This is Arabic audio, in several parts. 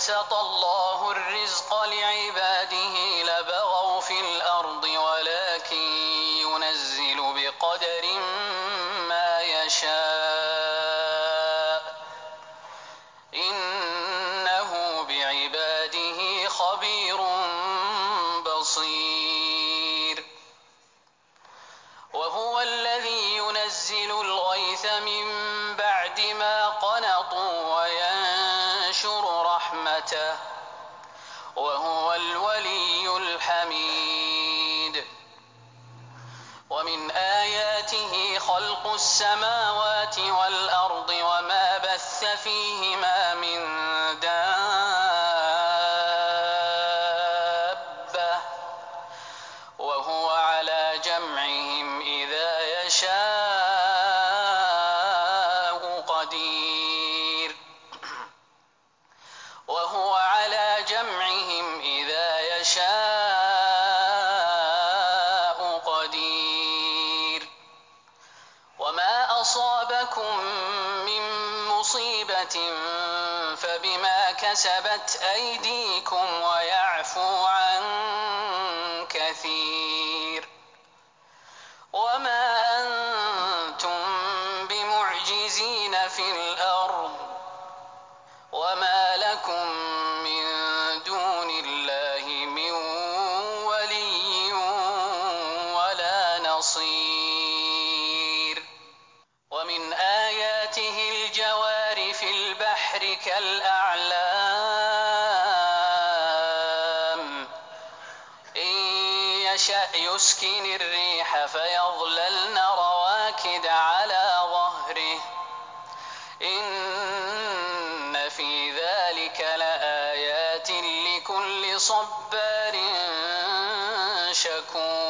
بسط الله الرزق لعباده وهو الولي الحميد. ومن آياته خلق السماوات والأرض وما بث فيهما أصابكم من مصيبة فبما كسبت أيديكم ويعفو عن كثير البحر كالأعلام إن يشأ يسكن الريح فيظللن رواكد على ظهره. إن في ذلك لآيات لكل صبار شكور.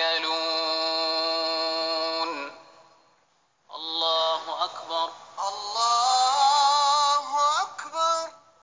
queda de lugar.